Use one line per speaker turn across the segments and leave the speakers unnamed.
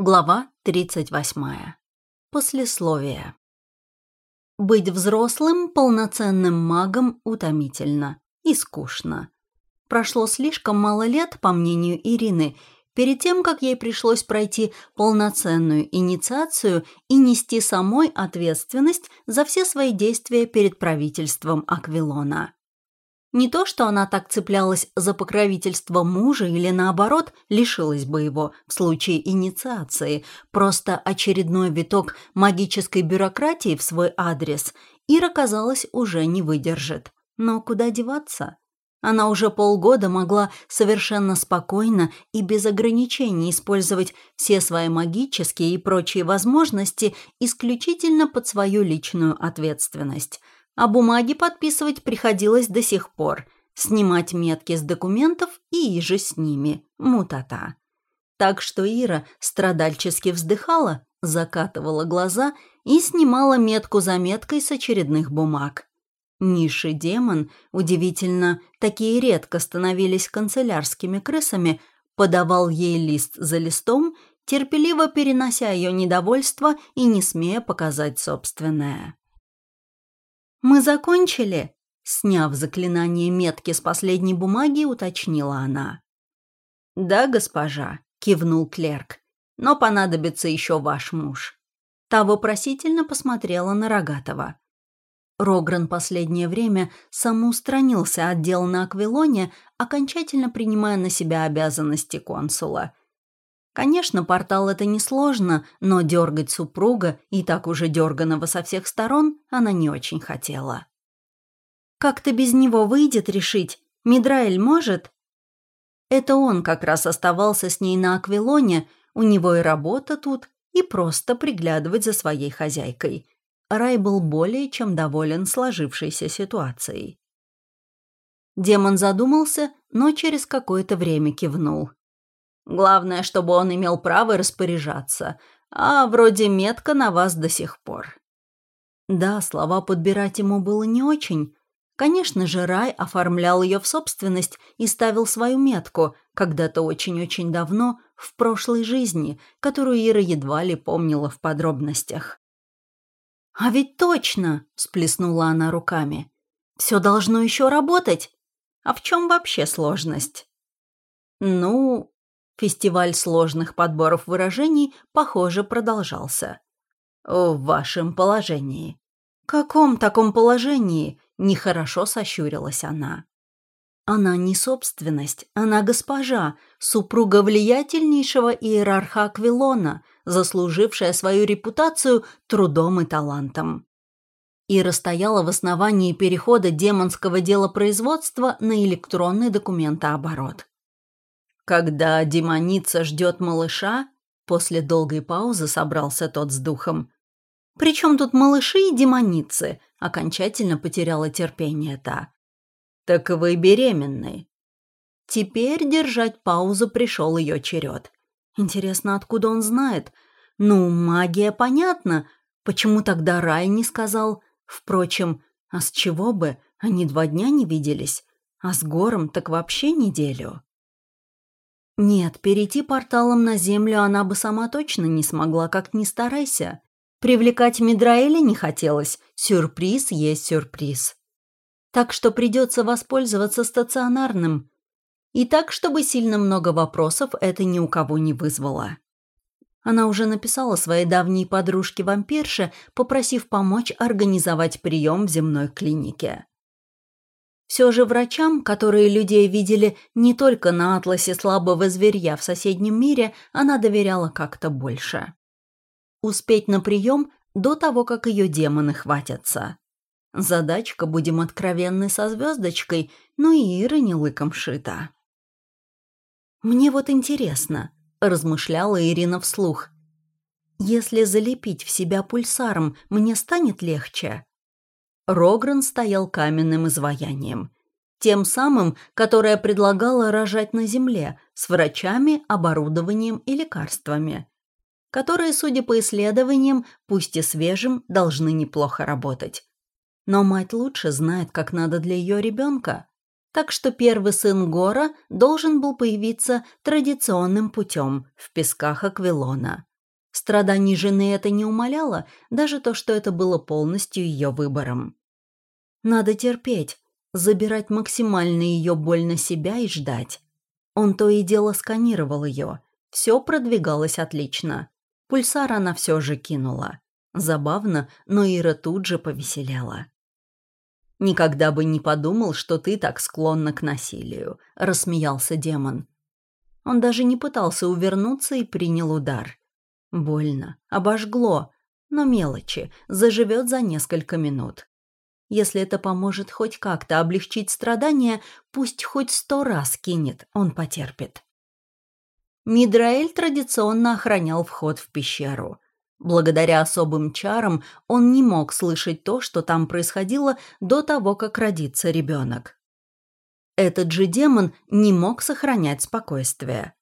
Глава 38. Послесловие. Быть взрослым, полноценным магом утомительно и скучно. Прошло слишком мало лет, по мнению Ирины, перед тем, как ей пришлось пройти полноценную инициацию и нести самой ответственность за все свои действия перед правительством Аквилона. Не то, что она так цеплялась за покровительство мужа или, наоборот, лишилась бы его в случае инициации. Просто очередной виток магической бюрократии в свой адрес Ира, казалось, уже не выдержит. Но куда деваться? Она уже полгода могла совершенно спокойно и без ограничений использовать все свои магические и прочие возможности исключительно под свою личную ответственность – а бумаги подписывать приходилось до сих пор, снимать метки с документов и иже с ними, мутата. Так что Ира страдальчески вздыхала, закатывала глаза и снимала метку за меткой с очередных бумаг. Ниши демон, удивительно, такие редко становились канцелярскими крысами, подавал ей лист за листом, терпеливо перенося ее недовольство и не смея показать собственное. «Мы закончили?» Сняв заклинание метки с последней бумаги, уточнила она. «Да, госпожа», — кивнул клерк, — «но понадобится еще ваш муж». Та вопросительно посмотрела на Рогатого. Рогран последнее время самоустранился от дел на Аквилоне, окончательно принимая на себя обязанности консула. Конечно, портал это несложно, но дергать супруга, и так уже дерганого со всех сторон, она не очень хотела. «Как-то без него выйдет решить? Мидраэль может?» Это он как раз оставался с ней на Аквилоне, у него и работа тут, и просто приглядывать за своей хозяйкой. Рай был более чем доволен сложившейся ситуацией. Демон задумался, но через какое-то время кивнул. Главное, чтобы он имел право распоряжаться, а вроде метка на вас до сих пор». Да, слова подбирать ему было не очень. Конечно же, Рай оформлял ее в собственность и ставил свою метку, когда-то очень-очень давно, в прошлой жизни, которую Ира едва ли помнила в подробностях. «А ведь точно!» – всплеснула она руками. «Все должно еще работать. А в чем вообще сложность?» «Ну, Фестиваль сложных подборов выражений, похоже, продолжался. «В вашем положении». «Каком таком положении?» – нехорошо сощурилась она. Она не собственность, она госпожа, супруга влиятельнейшего иерарха Аквилона, заслужившая свою репутацию трудом и талантом. Ира стояла в основании перехода демонского делопроизводства на электронный документооборот. Когда демоница ждет малыша, после долгой паузы собрался тот с духом. «Причем тут малыши и демоницы?» Окончательно потеряла терпение та. «Так вы беременны». Теперь держать паузу пришел ее черед. Интересно, откуда он знает? Ну, магия, понятно. Почему тогда Рай не сказал? Впрочем, а с чего бы? Они два дня не виделись. А с Гором так вообще неделю. Нет, перейти порталом на Землю она бы сама точно не смогла, как ни старайся. Привлекать Мидраэля не хотелось, сюрприз есть сюрприз. Так что придется воспользоваться стационарным. И так, чтобы сильно много вопросов это ни у кого не вызвало. Она уже написала своей давней подружке-вампирше, попросив помочь организовать прием в земной клинике. Все же врачам, которые людей видели не только на атласе слабого зверья в соседнем мире, она доверяла как-то больше. Успеть на прием до того, как ее демоны хватятся. Задачка, будем откровенны, со звездочкой, но и Ира не лыком шита. «Мне вот интересно», — размышляла Ирина вслух. «Если залепить в себя пульсаром, мне станет легче?» Рогран стоял каменным изваянием. Тем самым, которое предлагало рожать на земле, с врачами, оборудованием и лекарствами. Которые, судя по исследованиям, пусть и свежим, должны неплохо работать. Но мать лучше знает, как надо для ее ребенка. так что первый сын Гора должен был появиться традиционным путем в песках Аквилона. Страданий жены это не умаляло, даже то, что это было полностью ее выбором. Надо терпеть, забирать максимально ее боль на себя и ждать. Он то и дело сканировал ее. Все продвигалось отлично. Пульсар она все же кинула. Забавно, но Ира тут же повеселела. «Никогда бы не подумал, что ты так склонна к насилию», — рассмеялся демон. Он даже не пытался увернуться и принял удар. Больно, обожгло, но мелочи, заживет за несколько минут. Если это поможет хоть как-то облегчить страдания, пусть хоть сто раз кинет, он потерпит. Мидраэль традиционно охранял вход в пещеру. Благодаря особым чарам он не мог слышать то, что там происходило до того, как родится ребенок. Этот же демон не мог сохранять спокойствие.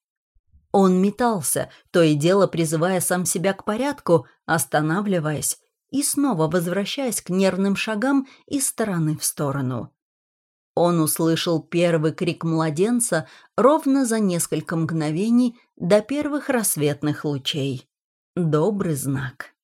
Он метался, то и дело призывая сам себя к порядку, останавливаясь и снова возвращаясь к нервным шагам из стороны в сторону. Он услышал первый крик младенца ровно за несколько мгновений до первых рассветных лучей. Добрый знак.